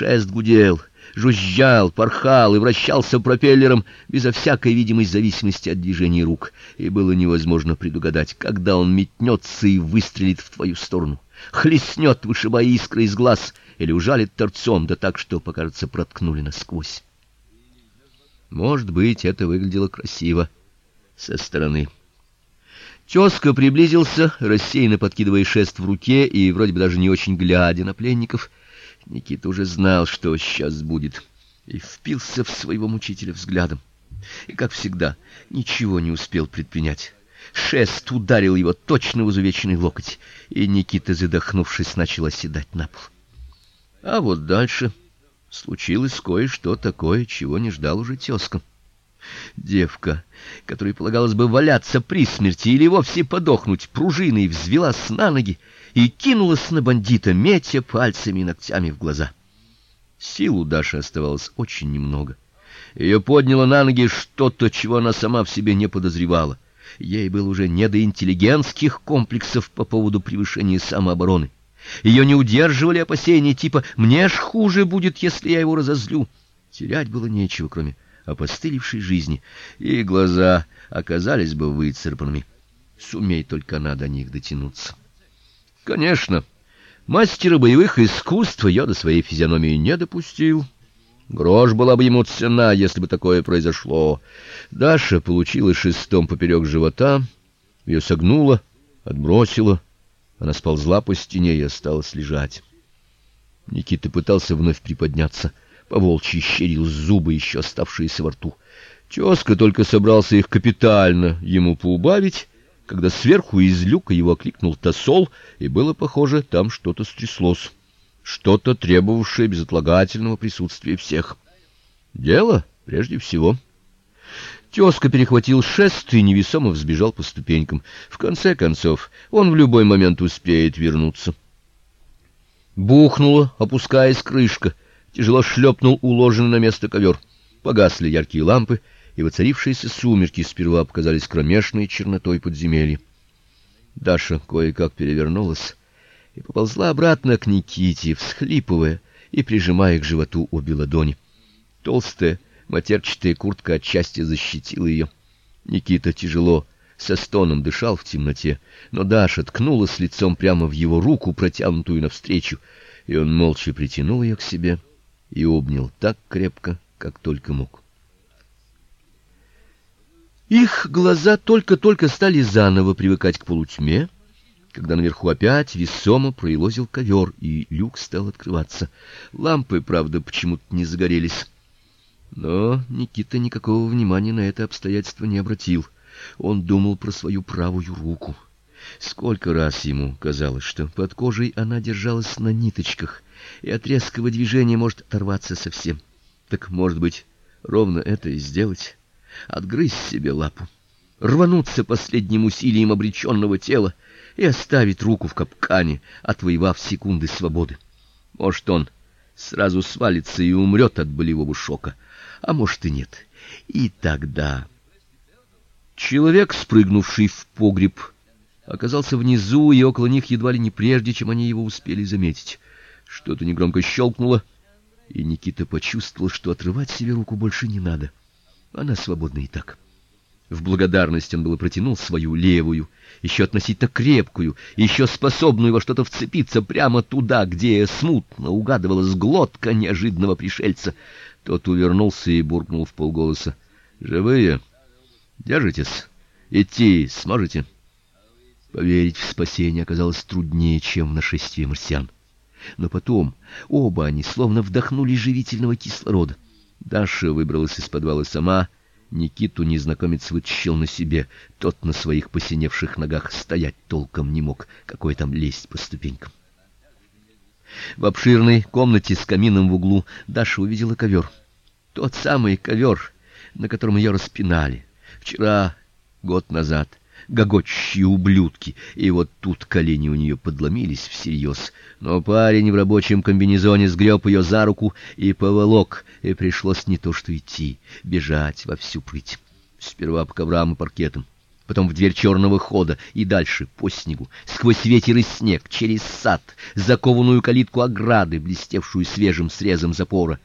Шест гудел, жужжал, порхал и вращался пропеллером безо всякой видимой зависимости от движения рук, и было невозможно предугадать, когда он метнется и выстрелит в твою сторону, хлестнет, вышибая искры из глаз, или ужалит торцом, да так, что, покажется, проткнули насквозь. Может быть, это выглядело красиво со стороны. Тёзка приблизился, рассеянно подкидывая шест в руке и вроде бы даже не очень глядя на пленников. Никита уже знал, что сейчас будет, и впился в своего мучителя взглядом. И, как всегда, ничего не успел предпринять. Шест ударил его точно в изувеченный локоть, и Никита, задохнувшись, начал оседать на пол. А вот дальше случилось кое-что такое, чего не ждал уже тёзка. Девка, которой полагалось бы валяться при смерти или вовсе подохнуть, пружиной взвилась на ноги и кинулась на бандита, метя пальцами и ногтями в глаза. Сил у Даши оставалось очень немного. Ее подняло на ноги что-то, чего она сама в себе не подозревала. Ей было уже не до интеллигентских комплексов по поводу превышения самообороны. Ее не удерживали опасения типа «мне ж хуже будет, если я его разозлю». Терять было нечего, кроме опостылевшей жизни, и глаза оказались бы выцарапанными. Сумей только она до них дотянуться. Конечно, мастера боевых искусств я до своей физиономии не допустил. Грош была бы ему цена, если бы такое произошло. Даша получила шестом поперек живота, ее согнуло, отбросило. Она сползла по стене и осталась лежать. Никита пытался вновь приподняться, поволчьи щерил зубы, еще оставшиеся во рту. Тёзка только собрался их капитально ему поубавить, когда сверху из люка его окликнул Тосол, и было похоже, там что-то стряслось, что-то требовавшее безотлагательного присутствия всех. Дело прежде всего. Тёзка перехватил шест и невесомо взбежал по ступенькам. В конце концов, он в любой момент успеет вернуться. Бухнула, опускаясь крышка, тяжело шлепнул уложенный на место ковер. Погасли яркие лампы, и воцарившиеся сумерки сперва показались кромешной чернотой подземелья. Даша кое-как перевернулась и поползла обратно к Никите, всхлипывая и прижимая к животу обе ладони. Толстая матерчатая куртка отчасти защитила ее. Никита тяжело со стоном дышал в темноте, но Даша ткнулась лицом прямо в его руку, протянутую навстречу, и он молча притянул ее к себе и обнял так крепко, как только мог. Их глаза только-только стали заново привыкать к полутьме, когда наверху опять весомо проилозил ковер, и люк стал открываться. Лампы, правда, почему-то не загорелись. Но Никита никакого внимания на это обстоятельство не обратил. Он думал про свою правую руку. Сколько раз ему казалось, что под кожей она держалась на ниточках, и от резкого движения может оторваться совсем. Так, может быть, ровно это и сделать отгрызть себе лапу, рвануться последним усилием обреченного тела и оставить руку в капкане, отвоевав секунды свободы. Может, он сразу свалится и умрет от болевого шока, а может и нет. И тогда человек, спрыгнувший в погреб, оказался внизу и около них едва ли не прежде, чем они его успели заметить. Что-то негромко щелкнуло, и Никита почувствовал, что отрывать себе руку больше не надо. Она свободна и так. В благодарность он было протянул свою левую, еще относительно крепкую, еще способную во что-то вцепиться прямо туда, где смутно угадывалась глотка неожиданного пришельца. Тот увернулся и буркнул в полголоса: "Живые? Держитесь? Идти сможете?" Поверить в спасение оказалось труднее, чем в нашествие марсиан. Но потом оба они словно вдохнули живительного кислорода. Даша выбралась из подвала сама, Никиту незнакомец вытащил на себе, тот на своих посиневших ногах стоять толком не мог, какой там лезть по ступенькам. В обширной комнате с камином в углу Даша увидела ковер. Тот самый ковер, на котором ее распинали вчера, год назад гогочущие ублюдки, и вот тут колени у нее подломились всерьез. Но парень в рабочем комбинезоне сгреб ее за руку и поволок, и пришлось не то что идти, бежать во всю прыть. Сперва по коврам и паркетам, потом в дверь черного хода и дальше по снегу, сквозь ветер и снег, через сад, закованную калитку ограды, блестевшую свежим срезом запора,